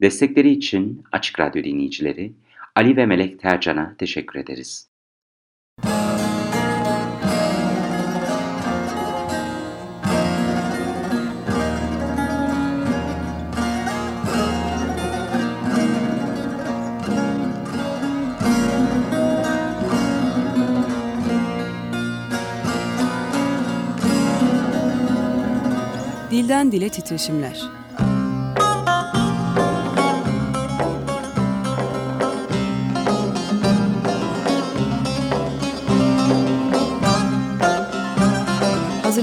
Destekleri için Açık Radyo dinleyicileri Ali ve Melek Tercan'a teşekkür ederiz. Dilden Dile Titreşimler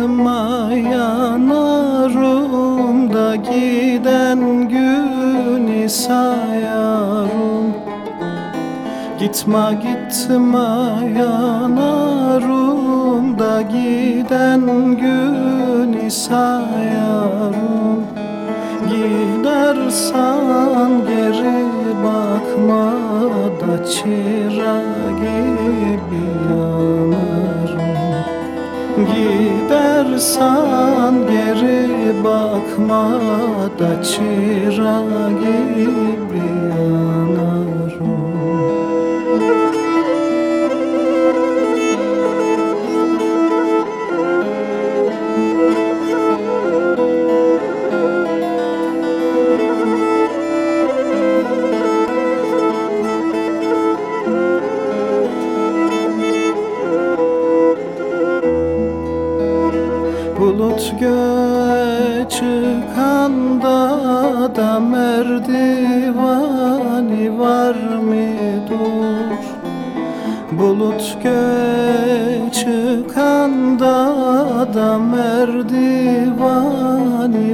Gitme yanarım da giden günü sayarım Gitme gitme yanarım da giden günü sayarım Gidersen geri bakma da çıra gibi yanarım Gidersen geri bakma da çıra gibi yanarım göğe çıkanda da merdivani var mıdır? Bulut göğe çıkanda da merdivani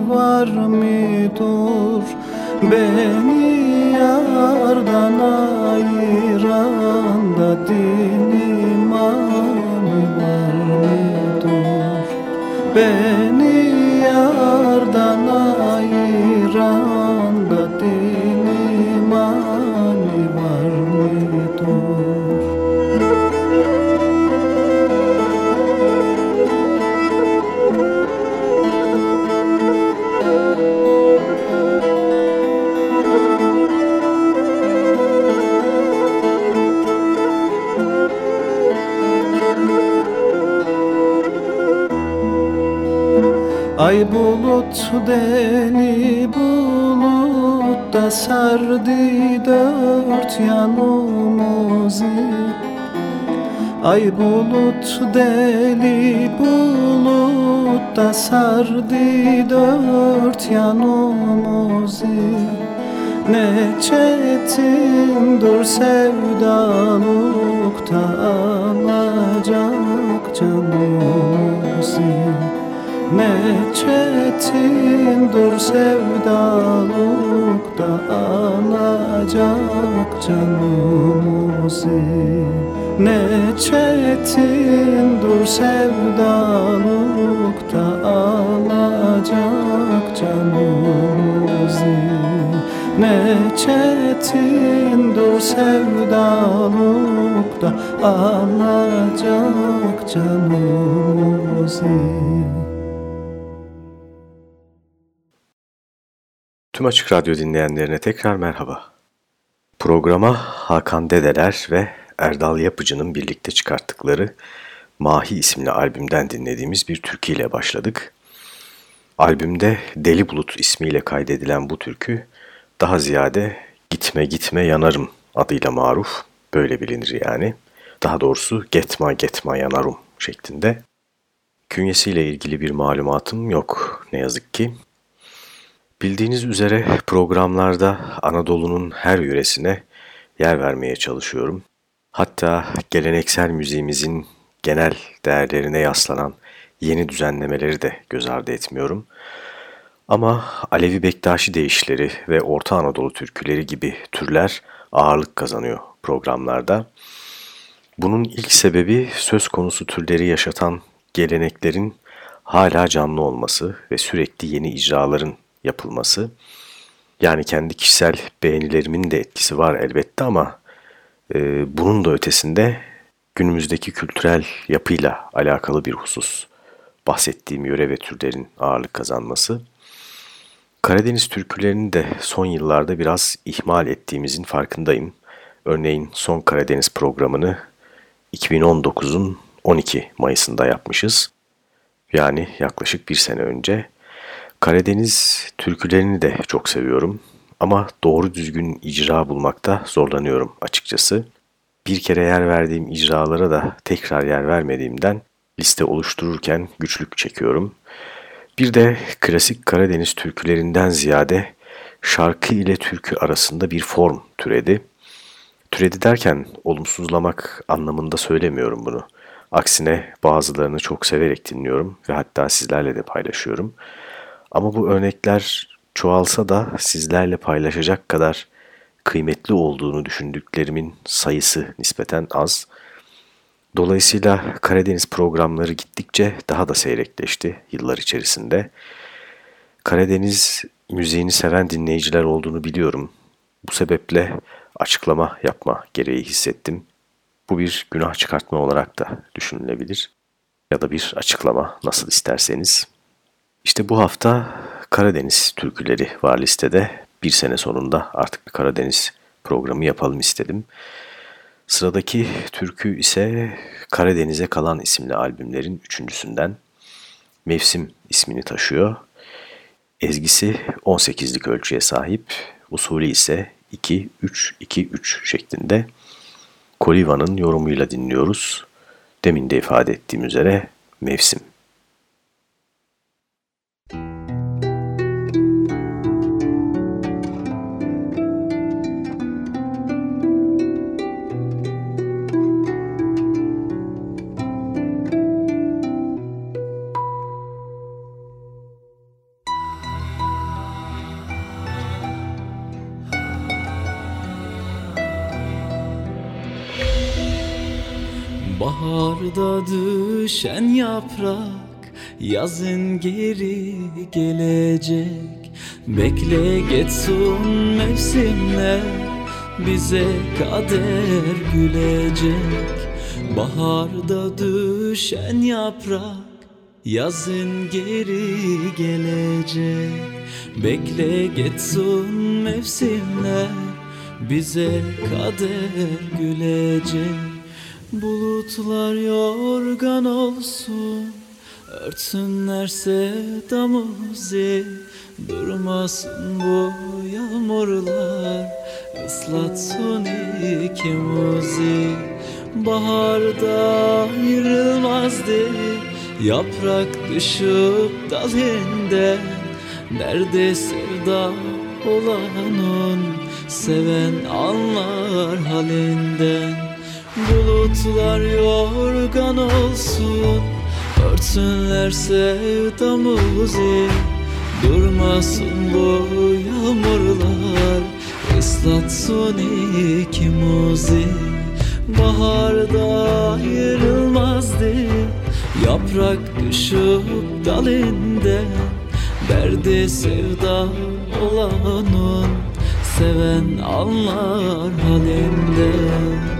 var mıdır? Beni yardan ayıran da din Ay bulut deli bulut da sardı dört yanımızı. Ay bulut deli bulut da sardı dört yanımızı. Ne çetindir sevdalıkta alacak canımızı ne çetindir sevdalıkta alacak canımızı Ne çetindir sevdalıkta alacak canımızı Ne çetindir sevdalıkta alacak canımızı Tüm Açık Radyo dinleyenlerine tekrar merhaba. Programa Hakan Dedeler ve Erdal Yapıcı'nın birlikte çıkarttıkları Mahi isimli albümden dinlediğimiz bir türküyle başladık. Albümde Deli Bulut ismiyle kaydedilen bu türkü daha ziyade Gitme Gitme Yanarım adıyla maruf, böyle bilinir yani. Daha doğrusu Getma Getma Yanarum şeklinde. Künyesiyle ilgili bir malumatım yok ne yazık ki. Bildiğiniz üzere programlarda Anadolu'nun her yöresine yer vermeye çalışıyorum. Hatta geleneksel müziğimizin genel değerlerine yaslanan yeni düzenlemeleri de göz ardı etmiyorum. Ama Alevi Bektaşi deyişleri ve Orta Anadolu türküleri gibi türler ağırlık kazanıyor programlarda. Bunun ilk sebebi söz konusu türleri yaşatan geleneklerin hala canlı olması ve sürekli yeni icraların yapılması. Yani kendi kişisel beğenilerimin de etkisi var elbette ama e, bunun da ötesinde günümüzdeki kültürel yapıyla alakalı bir husus bahsettiğim yöre ve türlerin ağırlık kazanması. Karadeniz türkülerini de son yıllarda biraz ihmal ettiğimizin farkındayım. Örneğin son Karadeniz programını 2019'un 12 Mayıs'ında yapmışız. Yani yaklaşık bir sene önce. Karadeniz türkülerini de çok seviyorum ama doğru düzgün icra bulmakta zorlanıyorum açıkçası. Bir kere yer verdiğim icralara da tekrar yer vermediğimden liste oluştururken güçlük çekiyorum. Bir de klasik Karadeniz türkülerinden ziyade şarkı ile türkü arasında bir form türedi. Türedi derken olumsuzlamak anlamında söylemiyorum bunu. Aksine bazılarını çok severek dinliyorum ve hatta sizlerle de paylaşıyorum. Ama bu örnekler çoğalsa da sizlerle paylaşacak kadar kıymetli olduğunu düşündüklerimin sayısı nispeten az. Dolayısıyla Karadeniz programları gittikçe daha da seyrekleşti yıllar içerisinde. Karadeniz müziğini seven dinleyiciler olduğunu biliyorum. Bu sebeple açıklama yapma gereği hissettim. Bu bir günah çıkartma olarak da düşünülebilir. Ya da bir açıklama nasıl isterseniz. İşte bu hafta Karadeniz türküleri var listede. Bir sene sonunda artık bir Karadeniz programı yapalım istedim. Sıradaki türkü ise Karadeniz'e Kalan isimli albümlerin üçüncüsünden Mevsim ismini taşıyor. Ezgisi 18'lik ölçüye sahip, usulü ise 2-3-2-3 şeklinde. Koliva'nın yorumuyla dinliyoruz. Demin de ifade ettiğim üzere Mevsim. Baharda düşen yaprak yazın geri gelecek. Bekle geçsin mevsimler bize kader gülecek. Baharda düşen yaprak yazın geri gelecek. Bekle geçsin mevsimler bize kader gülecek Bulutlar yorgan olsun Örtsünler sevdamızı Durmasın bu yağmurlar Islatsın ikimizi Baharda ayrılmazdı Yaprak düşüp dalında Nerede sevda olanın Seven anlar halinden Bulutlar yorgan olsun Örtsünler sevdamızı Durmasın bu yağmurlar Islatsın ikimizi. Baharda ayrılmazdı Yaprak düşüp dalinde. Derdi sevda olanın Seven anlar halinden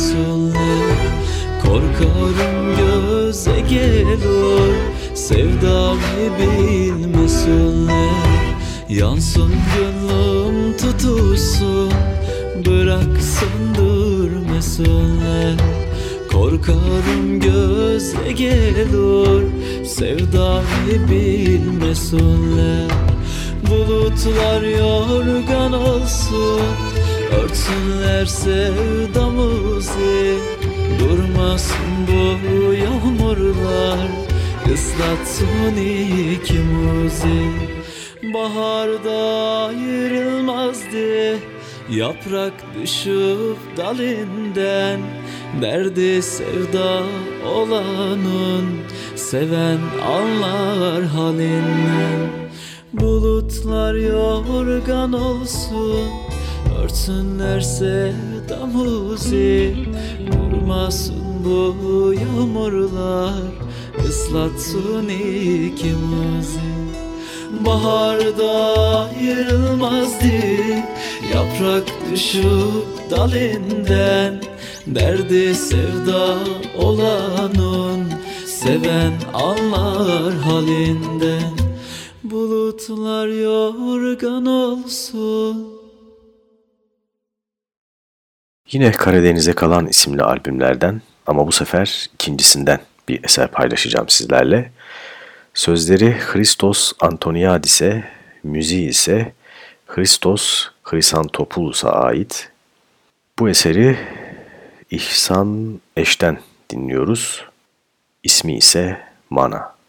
durmasınlar Korkarım göze gelir Sevdamı bilmesinler. Yansın gönlüm tutuşsun Bıraksın durmasınlar. Korkarım göze gelir Sevdamı bilmesinler. Bulutlar yorgan olsun Örtsünler sevdamızı. Durmasın bu yağmurlar. Islatsın ikimizi Baharda ayrılmazdı. Yaprak düşüp dalinden. Derdi sevda olanın. Seven anlar halinden. Bulutlar yorgan olsun Örtsünler sevdamızı Durmasın bu yağmurlar. Islatsın ikimizi Baharda ayrılmazdı Yaprak düşüp dalinden Derdi sevda olanın Seven anlar halinden. Bulutlar yorgan olsun Yine Karadeniz'e kalan isimli albümlerden ama bu sefer ikincisinden bir eser paylaşacağım sizlerle. Sözleri Christos Antoniadis'e, müziği ise Christos Chrysantopoulos'a ait. Bu eseri İhsan Eş'ten dinliyoruz. İsmi ise Mana.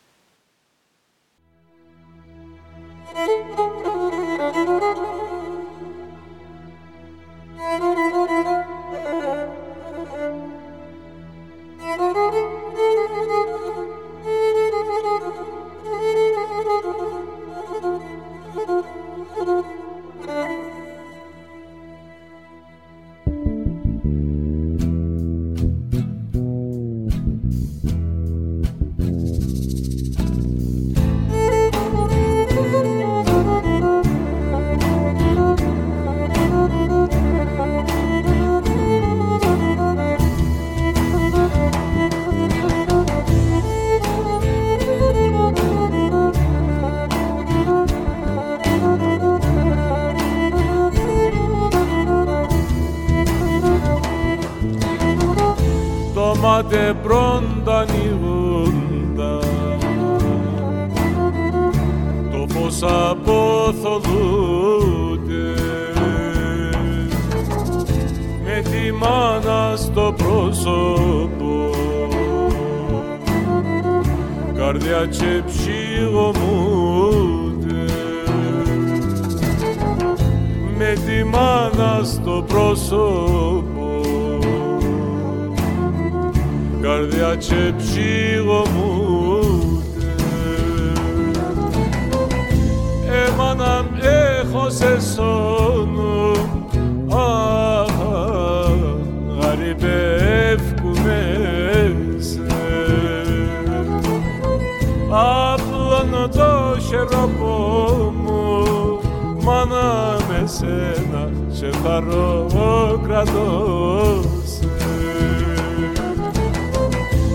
широкому Мана месена шепароградосе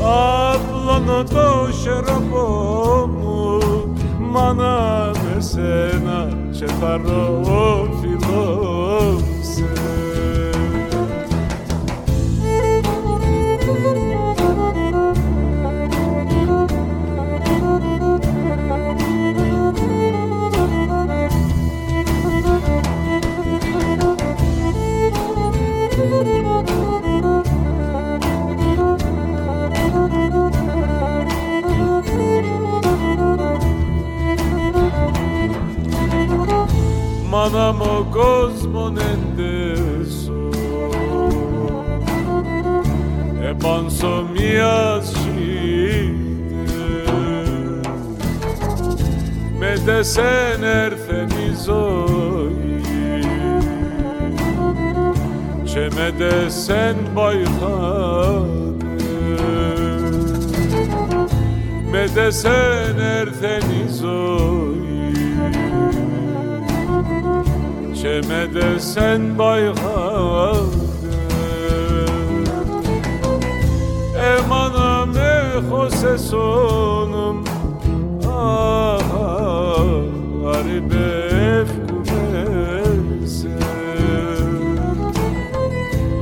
Аплано то широкому Мана месена шепароградосе μου ο κόσμο εντέσω επάνω μια με τεσέν έρθε η ζωή και με τεσέν παϊχάτε με τεσέν έρθε η ζωή Çemede sen bayhadır Emanam ehose sonum Ah garibe efkumese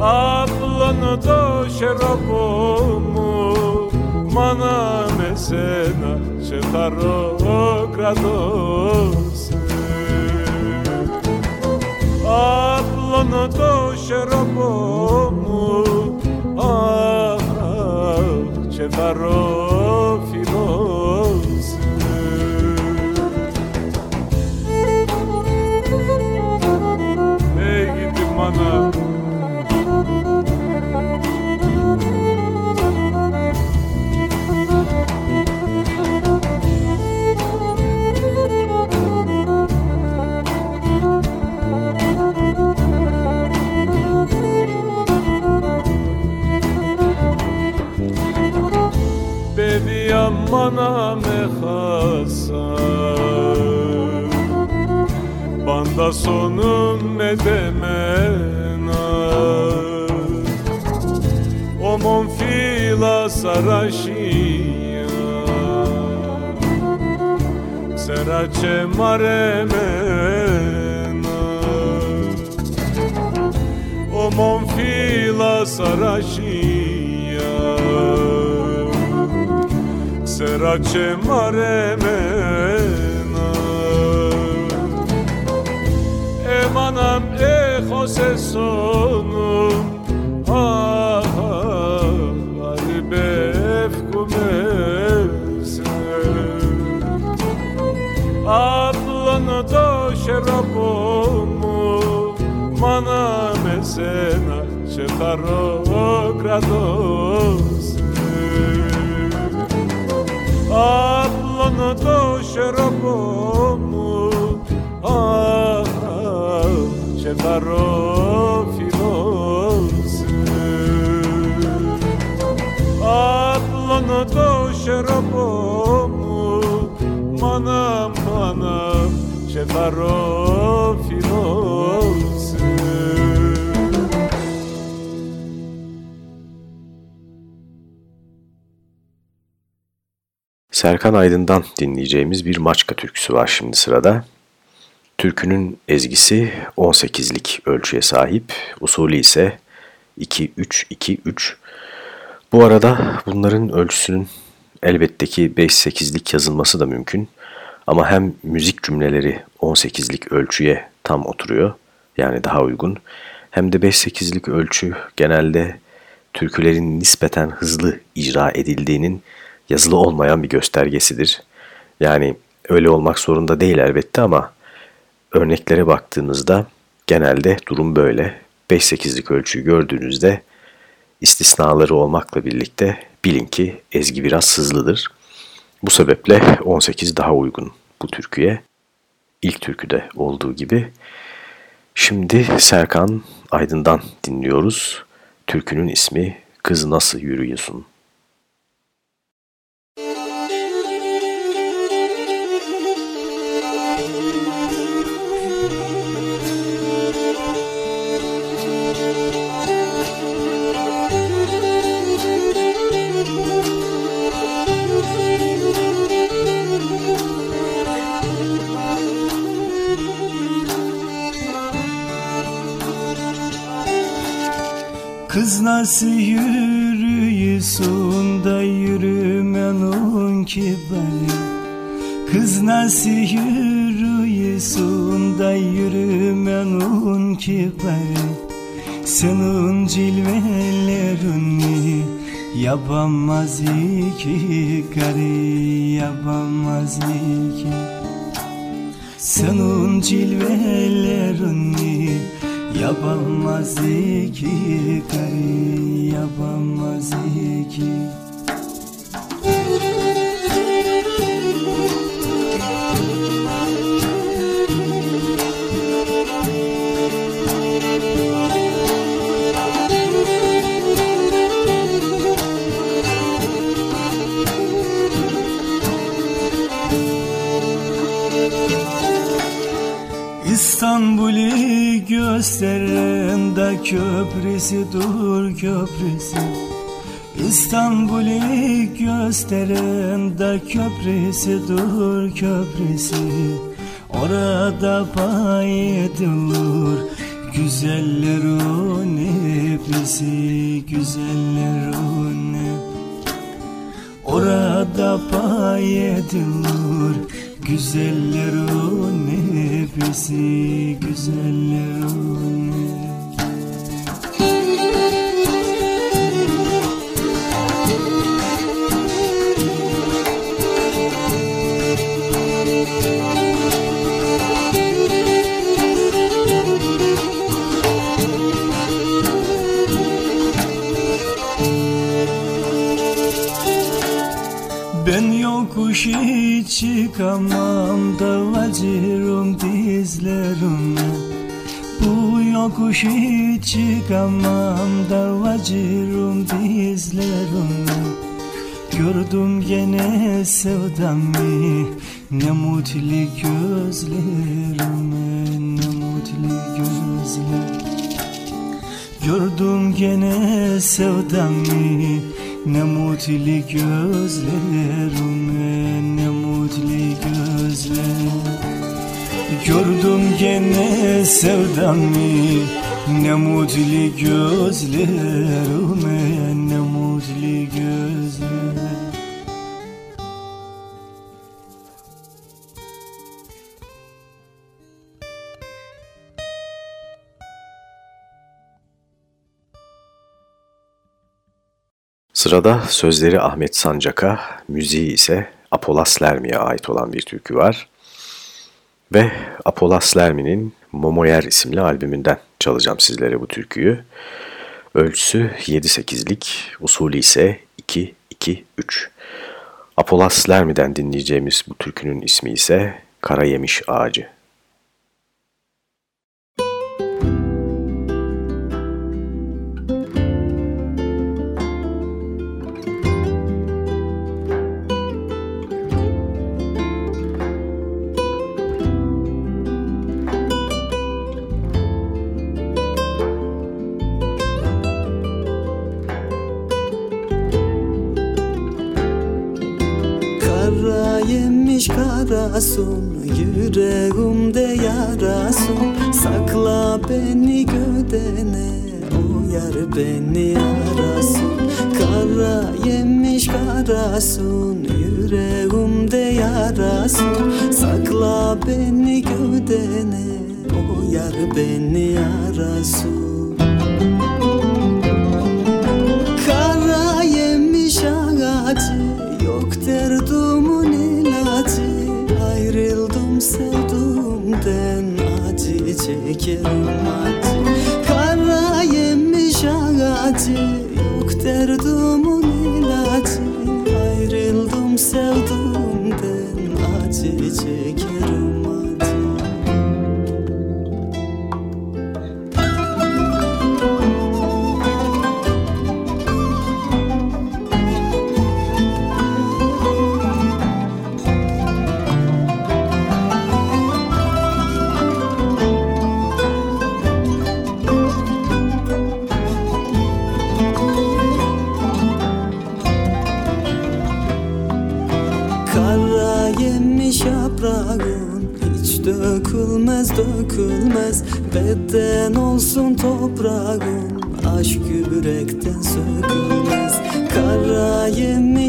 Ablanı da şerabomu Mana mesena Çetaro gradose Ablanı da şerabomu Ah Çetaro filose Banda sonum me demena Omon fila sarashia Serace maremena Omon fila sarashia Serace maremena Emanam ehose sonum Ah Ali befkumese Ablanı da şerabomu Mana mesena Çetaro gradose Ablanı da şerabomu Çetaro filose Ablanı da şerabomu Manam manam Çetaro filose Serkan Aydın'dan dinleyeceğimiz bir Maçka türküsü var şimdi sırada. Türkünün ezgisi 18'lik ölçüye sahip, usulü ise 2-3-2-3. Bu arada bunların ölçüsünün elbette ki 5-8'lik yazılması da mümkün. Ama hem müzik cümleleri 18'lik ölçüye tam oturuyor, yani daha uygun. Hem de 5-8'lik ölçü genelde türkülerin nispeten hızlı icra edildiğinin yazılı olmayan bir göstergesidir. Yani öyle olmak zorunda değil elbette ama örneklere baktığınızda genelde durum böyle. 5-8'lik ölçüyü gördüğünüzde istisnaları olmakla birlikte bilin ki ezgi biraz hızlıdır. Bu sebeple 18 daha uygun bu türküye. İlk türküde olduğu gibi. Şimdi Serkan Aydın'dan dinliyoruz. Türkünün ismi Kız Nasıl Yürüyorsun? Nasıl yürüyorsun da yürümen ki bari Kız nasıl yürüyorsun da yürümen ki bari Senin cilvelerini yapamaz iki karı yapamaz iki. Senin cilvelerini Yapamaz iki karı yapamaz iki köprüsü dur köprüsü. İstanbul'u gösteren da köprüsü dur köprüsü. Orada pay edilir Güzellerin hepsi güzellerin Orada pay edilir Güzellerin hepsi güzellerin Ben hiç çıkamam Davacırım dizlerime Gördüm gene sevdamı Ne mutlu gözlerime Ne mutlu gözler. Gördüm gene sevdamı ne mutlu gözlerime ne mutlu gözler. Gördüm gene sevdamı ne mutlu gözlerime ne mutlu gözler Sırada sözleri Ahmet Sancak'a, müziği ise Apolas Lermi'ye ait olan bir türkü var. Ve Apolas Lermi'nin Momoyer isimli albümünden çalacağım sizlere bu türküyü. Ölçüsü 7-8'lik, usulü ise 2-2-3. Apolas Lermi'den dinleyeceğimiz bu türkünün ismi ise Kara Yemiş Ağacı. Karasun Yüreğimde yarasın. Sakla beni gödene O yar beni arasın. Kara yemiş karasun Yüreğimde yarasın Acı Kara yemiş ağacı Yok derdumun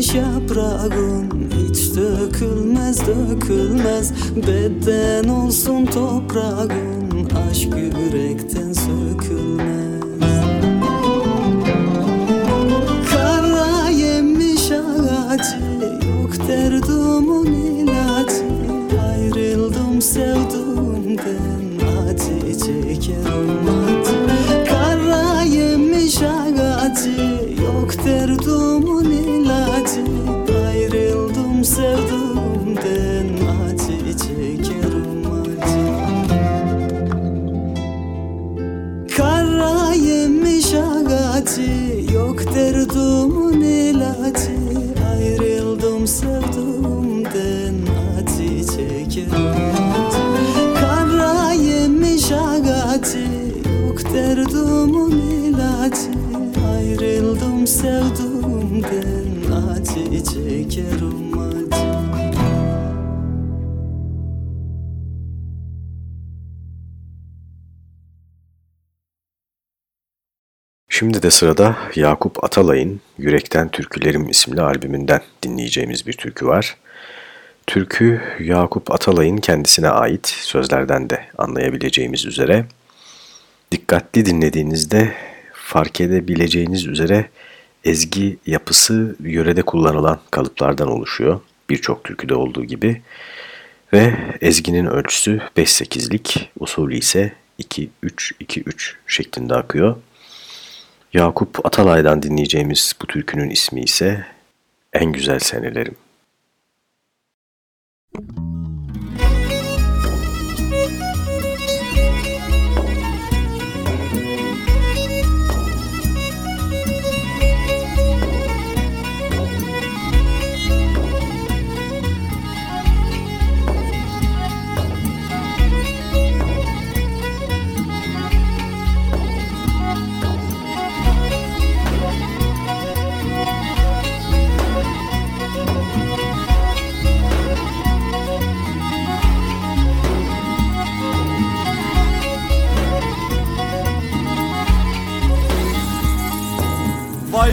yemiş yaprağın Hiç dökülmez dökülmez. Beden olsun toprağın Aşk yürekten sökülmez. Kara yemiş ağacı Yok derdumun ilacı Ayrıldım sevduğumden Acı çekerim acı Kara yemiş ağacı Yok derdumun Sevduğumden Acı çekerim acı. Kara yemiş ağacı Yok derdumun ilacı. Ayrıldım sevduğumden Acı çekerim acı. Kara yemiş ağacı Yok derdumun ilacı. Acı Ayrıldım sevdumden acı çekerim Şimdi de sırada Yakup Atalay'ın Yürekten Türkülerim isimli albümünden dinleyeceğimiz bir türkü var. Türkü Yakup Atalay'ın kendisine ait sözlerden de anlayabileceğimiz üzere. Dikkatli dinlediğinizde fark edebileceğiniz üzere ezgi yapısı yörede kullanılan kalıplardan oluşuyor. Birçok türküde olduğu gibi. Ve ezginin ölçüsü 5-8'lik, usulü ise 2-3-2-3 şeklinde akıyor. Yakup Atalay'dan dinleyeceğimiz bu türkünün ismi ise En Güzel Senelerim. Vay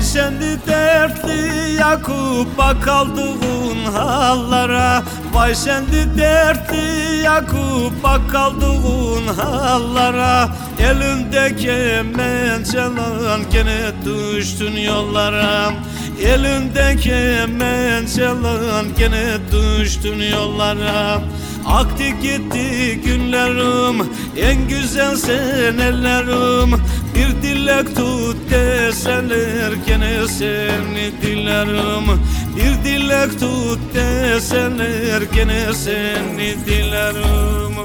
sendi dertli Yakup'a kaldığın hallara. Vay sendi dertli Yakup'a kaldığın hallara. Elinde kemençelan gene düştün yollara. Elinde kemençelan gene düştün yollara. Aktı gitti günlerim En güzel senelerim Bir dilek tut deseler Gene seni dilerim. Bir dilek tut deseler Gene seni dilerim.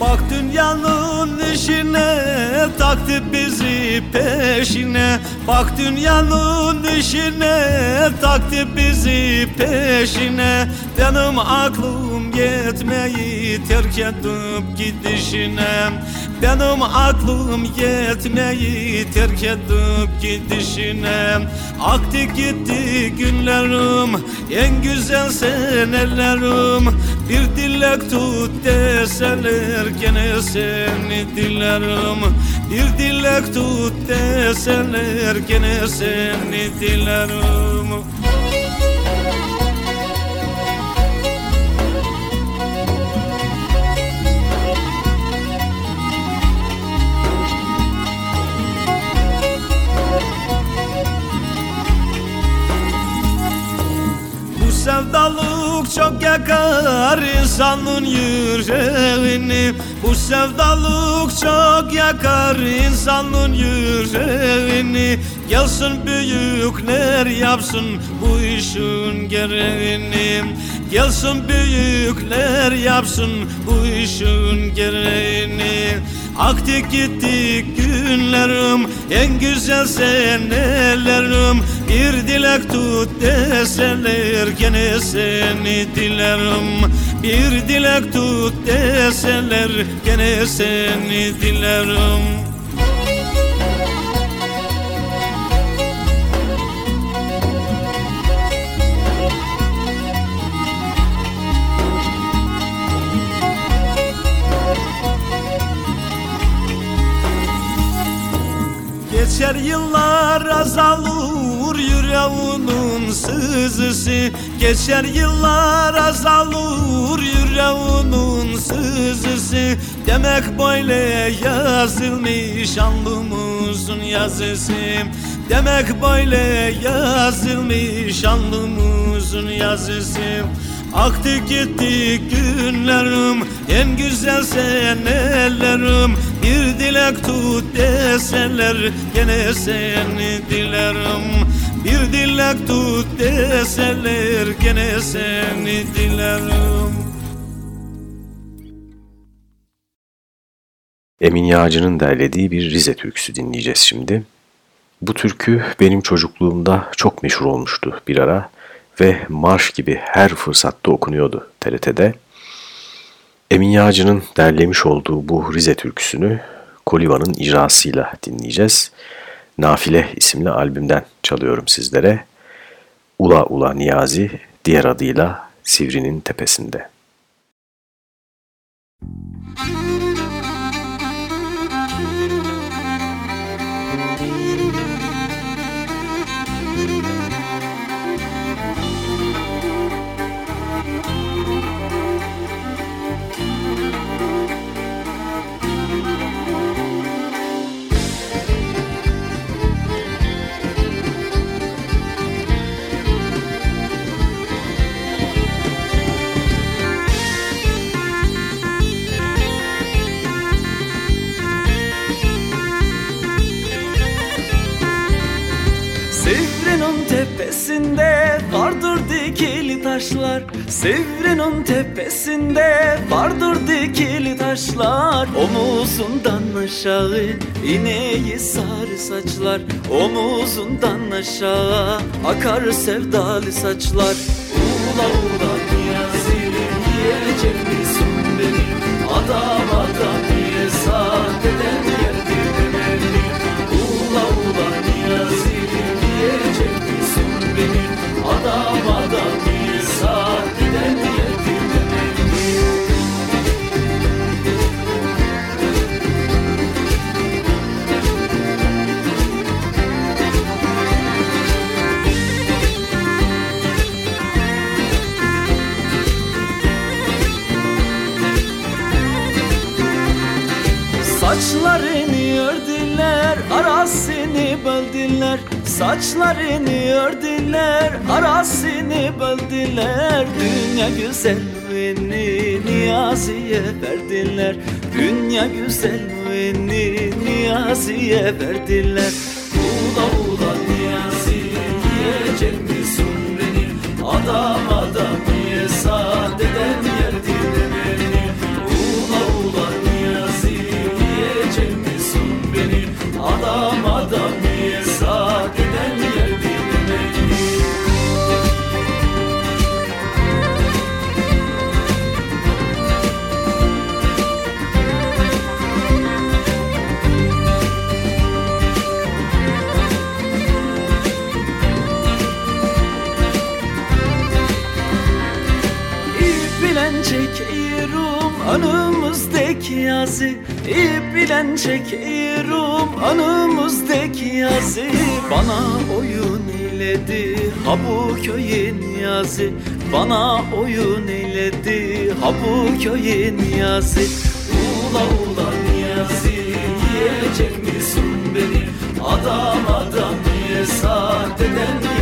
Bak dünyanın işine taktı bizi peşine Bak dünyanın işine taktı bizi peşine. Benim aklım yetmeyi terk edip gidişine. Benim aklım yetmeyi terk edip gidişine. Aktı gitti günlerim en güzel senelerim. Bir dilek tut deseler gene seni dilerim. Bir dilek tut deseler gene seni dilerim Bu sevdalık çok yakar insanın yüreğini. Bu sevdalık çok yakar insanın yüreğini. Gelsin büyükler yapsın bu işin gereğini. Gelsin büyükler yapsın bu işin gereğini Aktı gitti günlerim En güzel senelerim. Bir dilek tut deseler Gene seni dilerim. Bir dilek tut deseler Gene seni dilerim Geçer yıllar azalır yüreğinin sızısı. Geçer yıllar azalır yüreğinin sızısı. Demek böyle yazılmış alnımızın yazısı. Demek böyle yazılmış alnımızın yazısı. Aktı gitti günlerim En güzel senelerim Bir dilek tut deseler Gene seni dilerim Bir dilek tut deseler Gene seni dilerim Emin Yağcı'nın derlediği bir Rize türküsü dinleyeceğiz şimdi. Bu türkü benim çocukluğumda çok meşhur olmuştu bir ara ve marş gibi her fırsatta okunuyordu TRT'de. Emin Yağcı'nın derlemiş olduğu bu Rize türküsünü Koliva'nın icrasıyla dinleyeceğiz. Nafile isimli albümden çalıyorum sizlere. Ula Ula Niyazi diğer adıyla Sivri'nin tepesinde. Müzik tepesinde vardır dikili taşlar. Sevrinin tepesinde vardır dikili taşlar. Omuzundan aşağı ineği sarı saçlar. Omuzundan aşağı akar sevdalı saçlar. Ula ula niyazi yiyecek misin beni? Adam adam arasını böldüler Saçlarını ördüler, arasını böldüler Dünya güzelliğini Niyazi'ye verdiler. Dünya güzelliğini Niyazi'ye verdiler. Ula ula Niyazi yiyecek misin beni? Adam adam önümüzdeki yazı İp çekiyorum. Önümüzdeki yazı Bana oyun eyledi. Ha bu köyün yazı Bana oyun eyledi. Ha bu köyün yazı. Ula ula yazı yiyecek misin beni? Adam adam niye saateden yerdin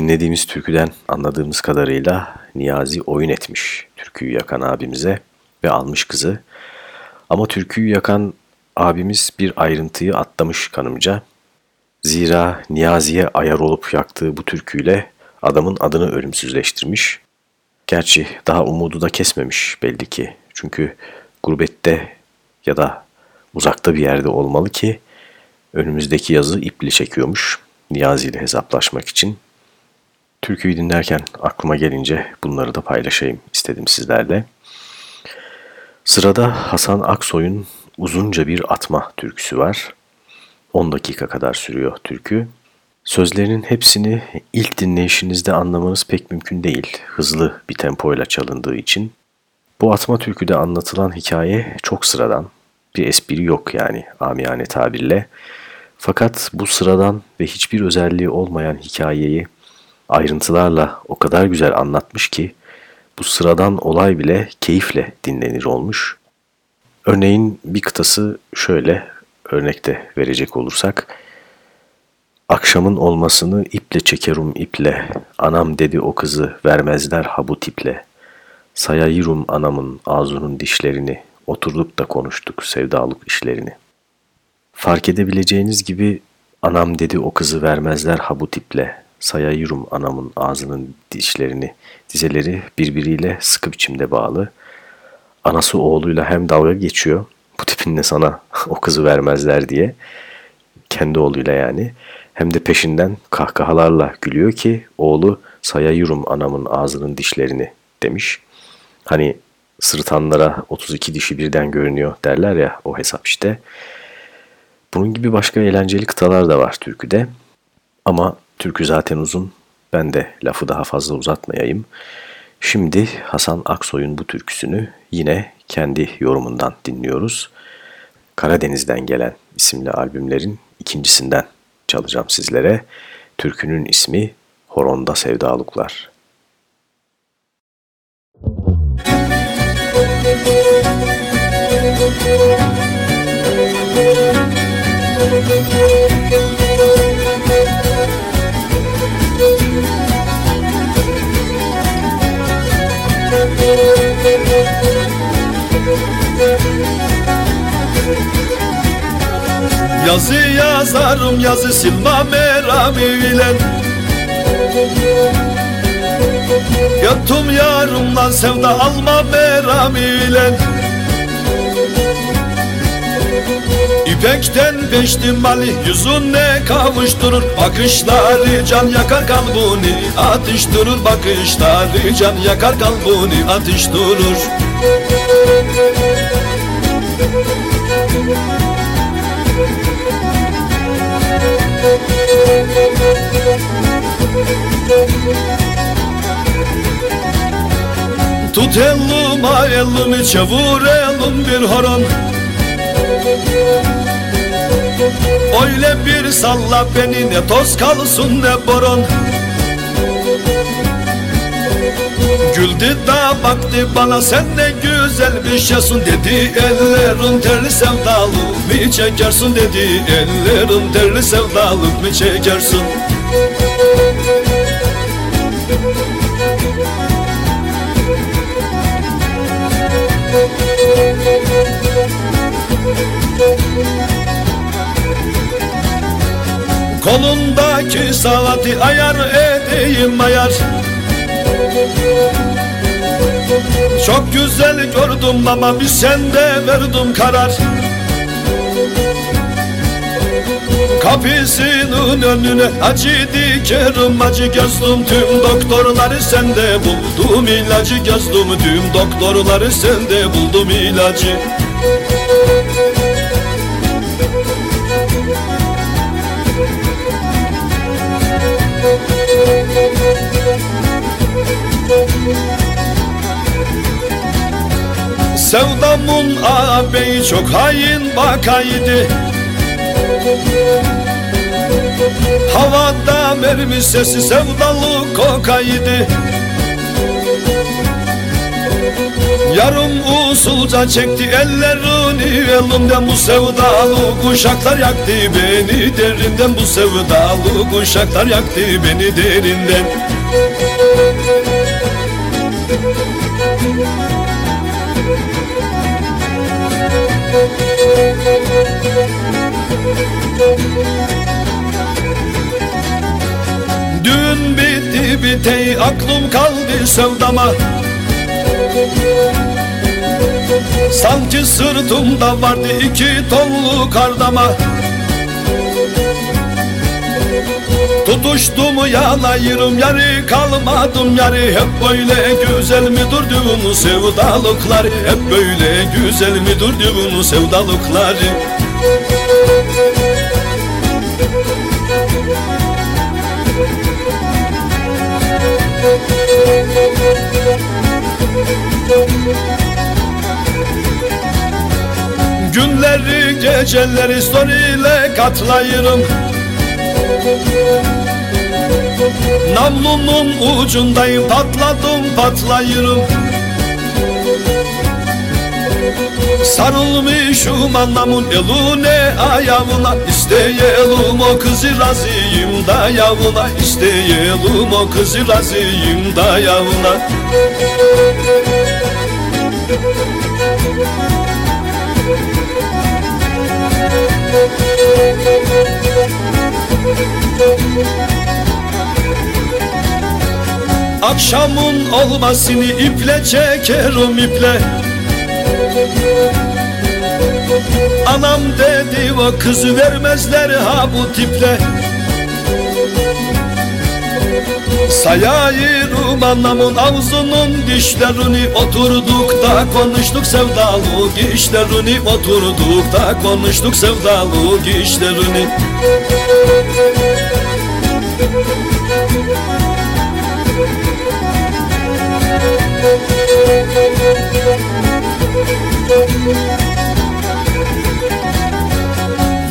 Dinlediğimiz türküden anladığımız kadarıyla Niyazi oyun etmiş türküyü yakan abimize ve almış kızı. Ama türküyü yakan abimiz bir ayrıntıyı atlamış kanımca. Zira Niyazi'ye ayar olup yaktığı bu türküyle adamın adını ölümsüzleştirmiş. Gerçi daha umudu da kesmemiş belli ki. Çünkü gurbette ya da uzakta bir yerde olmalı ki önümüzdeki yazı iple çekiyormuş Niyazi ile hesaplaşmak için. Türküyü dinlerken aklıma gelince bunları da paylaşayım istedim sizlerle. Sırada Hasan Aksoy'un uzunca bir atma türküsü var. 10 dakika kadar sürüyor türkü. Sözlerinin hepsini ilk dinleyişinizde anlamanız pek mümkün değil. Hızlı bir tempoyla çalındığı için. Bu atma türküde anlatılan hikaye çok sıradan. Bir espri yok yani amiyane tabirle. Fakat bu sıradan ve hiçbir özelliği olmayan hikayeyi ayrıntılarla o kadar güzel anlatmış ki bu sıradan olay bile keyifle dinlenir olmuş. Örneğin bir kıtası şöyle örnekte verecek olursak. Akşamın olmasını iple çekerum iple, anam dedi o kızı vermezler ha bu tiple. Sayayırum anamın ağzının dişlerini, oturduk da konuştuk sevdalık işlerini. Fark edebileceğiniz gibi anam dedi o kızı vermezler ha bu tiple. Sayayırum anamın ağzının dişlerini, dizeleri birbiriyle sıkı biçimde bağlı. Anası oğluyla hem dalga geçiyor, bu tipinle sana o kızı vermezler diye. Kendi oğluyla yani hem de peşinden kahkahalarla gülüyor ki oğlu sayayırum anamın ağzının dişlerini demiş. Hani sırıtanlara 32 dişi birden görünüyor derler ya o hesap işte. Bunun gibi başka eğlenceli kıtalar da var türküde. Ama türkü zaten uzun. Ben de lafı daha fazla uzatmayayım. Şimdi Hasan Aksoy'un bu türküsünü yine kendi yorumundan dinliyoruz. Karadeniz'den gelen isimli albümlerin ikincisinden çalacağım sizlere. Türkünün ismi Horonda Sevdalıklar. Yazı yazarım yazı silma merami ile Yattım yarımdan sevda alma merami ile İpekten beştim mali yüzüne kavuşturur. Bakışları can yakar kalbini atıştırır. Bakışları can yakar kalbini atıştırır. Tut eluma elimi çevur elim bir horon Öyle bir salla beni ne toz kalsın ne boron Güldü da baktı bana sen ne güzel bir şeysin dedi. Ellerin terli sevdalık mi çekersin? dedi. Ellerin terli sevdalık mi çekersin Kolundaki saati ayar edeyim ayar. Çok güzel gördüm ama bir sende verdim karar. Kapısının önüne acı dikerim acı gezdim Tüm doktorları sende buldum ilacı gezdim Tüm doktorları sende buldum ilacı Sevdamın ağabeyi çok hain bakaydı. Havada mermi sesi sevdalı kokaydı Yarım usulca çekti ellerini elimden bu sevdalı kuşaklar yaktı beni. Derinden bu sevdalı kuşaklar yaktı beni derinden. Dün bitti bitey aklım kaldı sevdama Sanki sırtımda vardı iki tonlu kardama. Tutuştum yanayırım yarı kalmadım yarı. Hep böyle güzel mi durduğunu sevdalıklar Hep böyle güzel mi durduğunu sevdalıklar Günleri geceleri story'le katlayırım. Namlunun ucundayım patladım patlayırım. Sarılmışım anamın eline ayağına. İsteyelim o kızı razıyım dayağına İsteyelim o kızı razıyım dayağına Akşamın olmasını iple çekerim iple. Anam dedi o kızı vermezler ha bu tiple Sayayırım anamın ağzının dişlerini Oturduk da konuştuk sevdalı işlerini Oturduk da konuştuk sevdalı işlerini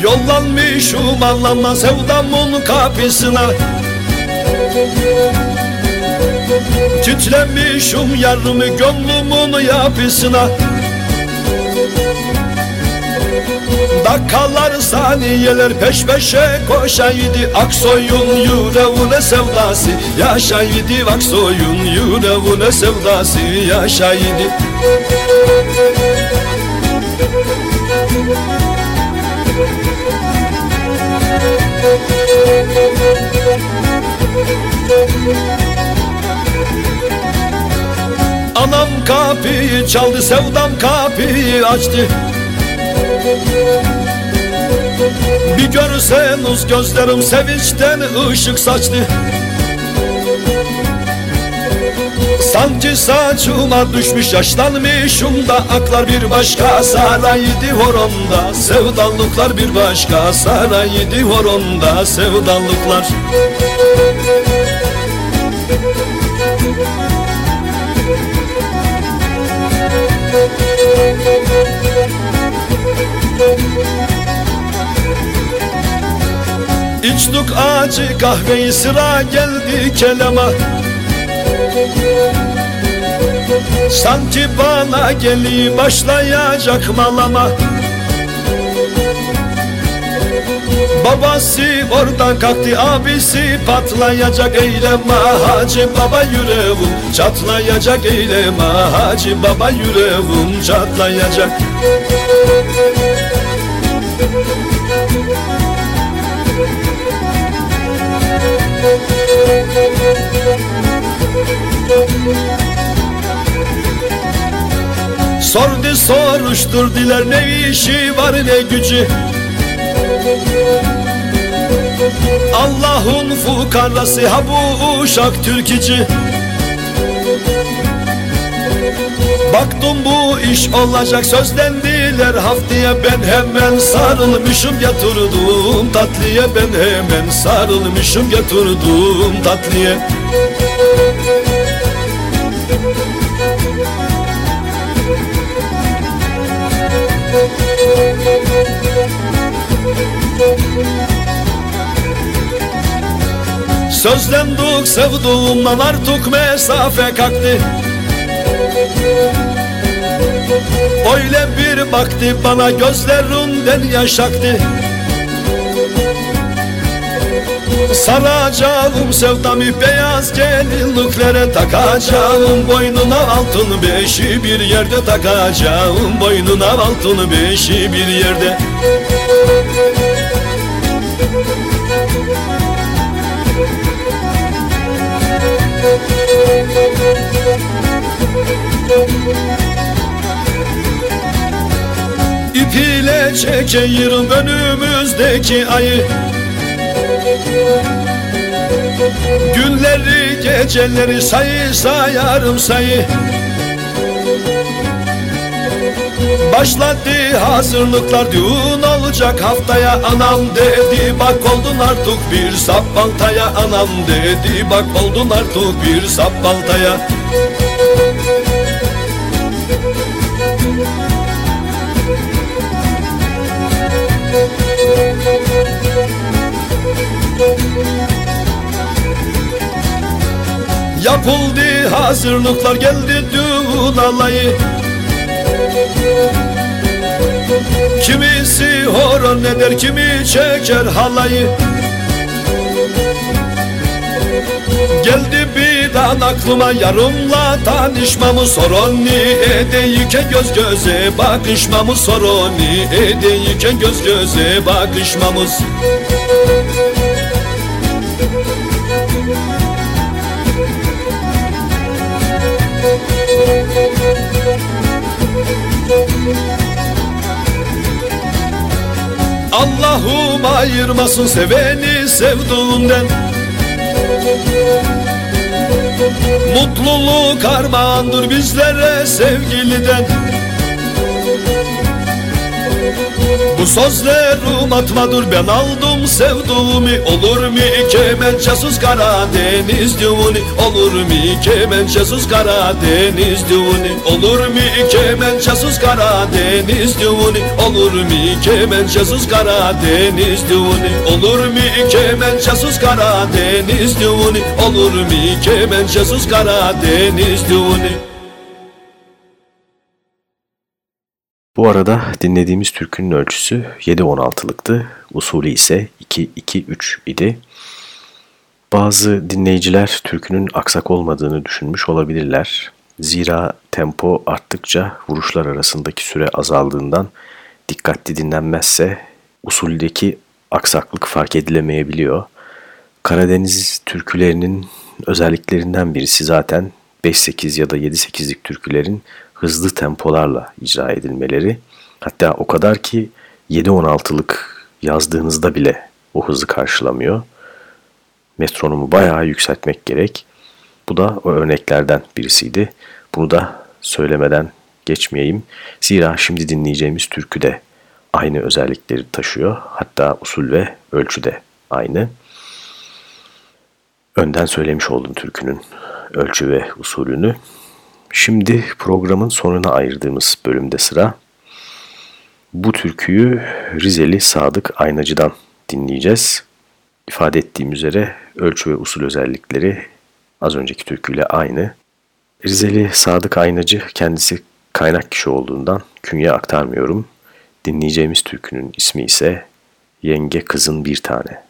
Yollanmışım Allah'la sevdamın kapısına Titremişim yarımı gönlümün yapısına. Dakikalar saniyeler peş peşe koşaydı. Aksoyun yüreğine sevdası yaşaydı. Aksoyun yüreğine sevdası yaşaydı Anam kapıyı çaldı sevdam kapıyı açtı. Bir görseniz gözlerim sevinçten ışık saçtı. Sanki saçıma düşmüş yaşlanmışım da Aklar bir başka saraydı horonda Sevdalıklar bir başka saraydı horonda Sevdalıklar İçtik acı kahveyi sıra geldi kelama. Sanki bana geli başlayacak malama Babası oradan kalktı abisi patlayacak eyleme Hacı baba yüreğim. Çatlayacak eyleme Hacı baba yüreğim çatlayacak. Sordu soruşturdular ne işi var ne gücü Allah'ın fukarası ha bu uşak türkücü Baktım bu iş olacak sözlendiler haftaya Ben hemen. Sarılmışım yatırdım tatlıya Ben hemen. Sarılmışım yatırdım tatlıya Sözlendik sevduğumdan artık mesafe kalktı. Öyle bir baktı bana gözlerinden yaş aktı Saracağım sevdamı beyaz gelinliklere Takacağım. Boynuna altın beşi bir yerde Takacağım. Boynuna altın beşi bir yerde İpiyle çekeyim önümüzdeki ayı. Günleri geceleri sayı sayarım sayı. Başladı hazırlıklar düğün olacak haftaya. Anam dedi bak oldun artık bir sap baltaya Anam dedi bak oldun artık bir sap baltaya Yapıldı hazırlıklar geldi düğün alayı Kimisi horon eder kimi çeker halayı. Geldi bir an aklıma yarımla tanışmamı soroni Edeyken göz göze bakışmamı soroni Edeyken göz göze bakışmamız Allah'ım ayırmasın seveni sevduğundan Mutluluk armağandır bizlere sevgiliden Bu sözlerim atmadır ben aldım sevduğumu. Olur mu kemençesiz Karadeniz düğünü. Olur mu kemençesiz Karadeniz düğünü. Olur mu kemençesiz Karadeniz düğünü. Olur mu kemençesiz Karadeniz düğünü. Olur mu kemençesiz Karadeniz düğünü. Olur mu kemençesiz Karadeniz düğünü Bu arada dinlediğimiz türkünün ölçüsü 7-16'lıktı, usulü ise 2-2-3 idi. Bazı dinleyiciler türkünün aksak olmadığını düşünmüş olabilirler. Zira tempo arttıkça vuruşlar arasındaki süre azaldığından dikkatli dinlenmezse usuldeki aksaklık fark edilemeyebiliyor. Karadeniz türkülerinin özelliklerinden birisi zaten 5-8 ya da 7-8'lik türkülerin hızlı tempolarla icra edilmeleri. Hatta o kadar ki 7-16'lık yazdığınızda bile o hızı karşılamıyor. Metronomu bayağı yükseltmek gerek. Bu da o örneklerden birisiydi. Bunu da söylemeden geçmeyeyim. Zira şimdi dinleyeceğimiz türkü de aynı özellikleri taşıyor. Hatta usul ve ölçü de aynı. Önden söylemiş oldum türkünün ölçü ve usulünü. Şimdi programın sonuna ayırdığımız bölümde sıra. Bu türküyü Rizeli Sadık Aynacı'dan dinleyeceğiz. İfade ettiğim üzere ölçü ve usul özellikleri az önceki türküyle aynı. Rizeli Sadık Aynacı kendisi kaynak kişi olduğundan künye aktarmıyorum. Dinleyeceğimiz türkünün ismi ise Yenge Kızın Bir Tane.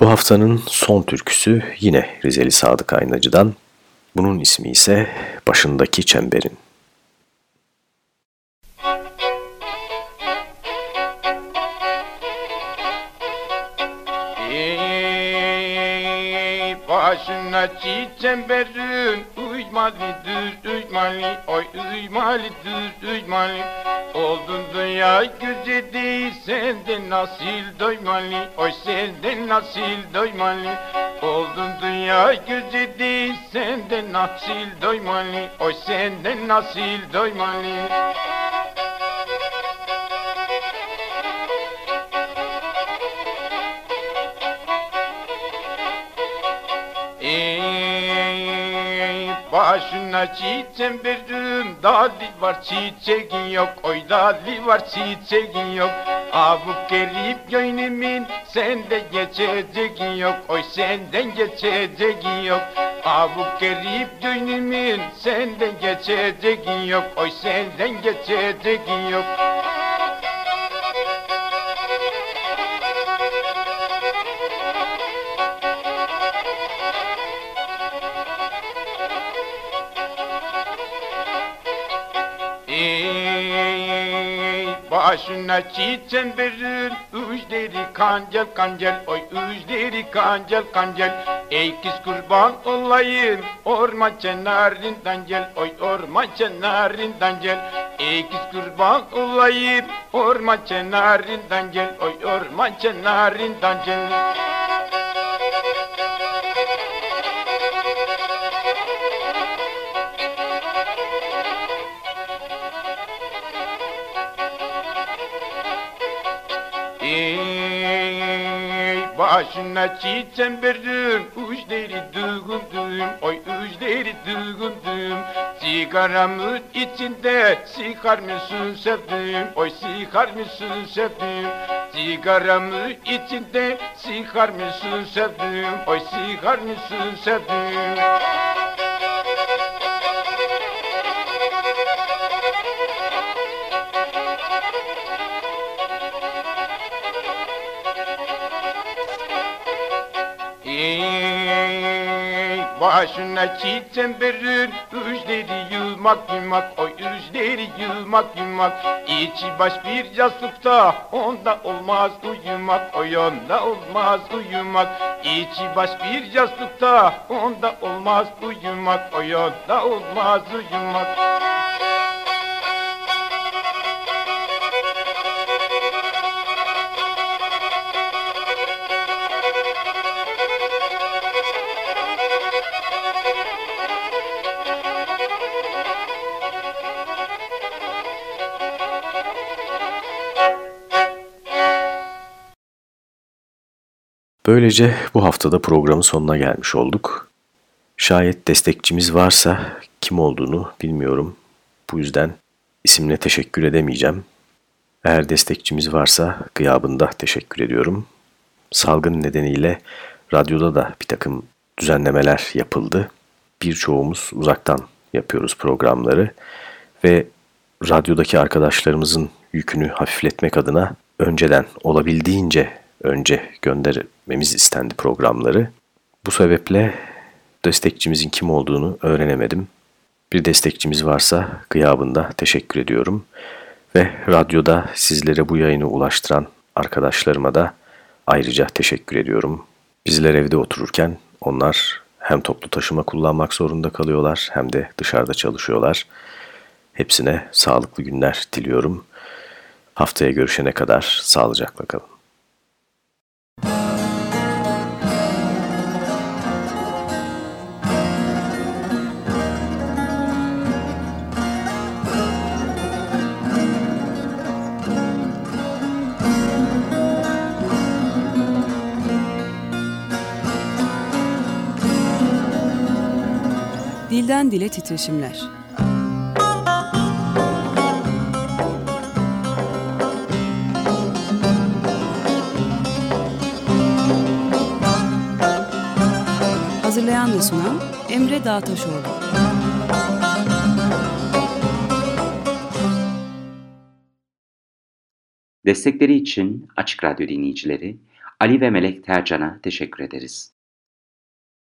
Bu haftanın son türküsü yine Rizeli Sadık Aynacı'dan. Bunun ismi ise Başındaki Çemberin. Başına çemberin uymalıdır uymalı oy uymalıdır uymalı Oldun dünya güzeli senden nasıl doymalı oy senden nasıl doymalı Oldun dünya güzeli senden nasıl doymalı oy senden nasıl doymalı başına çiçeğim verdim Dali var çiçeğin yok. Oy dali var çiçeğin yok. Abu kerip gönlümün Sende geçeceğin yok. Oy senden geçeceğin yok. Abu kerip gönlümün Senden geçeceğin yok. Oy senden geçeceğin yok başına çiçeğim verir Ücleri kancel kancel Oy ücleri kancel kancel Ey kurban olayım Orman kenarından gel Oy orman kenarından gel. Ey kurban olayım Orman kenarından gel Oy orman kenarından gel Başına çiçeğim verdim Uçları dıgındım Oy uçları dıgındım Sigaramın içinde Sikar mısın sevdim Oy sikar mısın sevdim. Sigaramın içinde Sikar mısın sevdim Oy sikar mısın sevdim başına çiçeğim verir Ücleri yılmak yılmak Oy ücleri yılmak yılmak. İçi baş bir yastıkta Onda olmaz uyumak Oy onda olmaz uyumak. İçi baş bir yastıkta Onda olmaz uyumak Oy onda olmaz uyumak Böylece bu haftada programın sonuna gelmiş olduk. Şayet destekçimiz varsa kim olduğunu bilmiyorum. Bu yüzden isimle teşekkür edemeyeceğim. Eğer destekçimiz varsa gıyabında teşekkür ediyorum. Salgın nedeniyle radyoda da bir takım düzenlemeler yapıldı. Birçoğumuz uzaktan yapıyoruz programları ve radyodaki arkadaşlarımızın yükünü hafifletmek adına önceden olabildiğince önce göndermemiz istendi programları. Bu sebeple destekçimizin kim olduğunu öğrenemedim. Bir destekçimiz varsa gıyabında teşekkür ediyorum. Ve radyoda sizlere bu yayını ulaştıran arkadaşlarıma da ayrıca teşekkür ediyorum. Bizler evde otururken onlar hem toplu taşıma kullanmak zorunda kalıyorlar hem de dışarıda çalışıyorlar. Hepsine sağlıklı günler diliyorum. Haftaya görüşene kadar sağlıcakla kalın. Dilden dile titreşimler. Hazırlayan ve sunan Emre Dağtaşoğlu. Destekleri için Açık Radyo dinleyicileri Ali ve Melek Tercan'a teşekkür ederiz.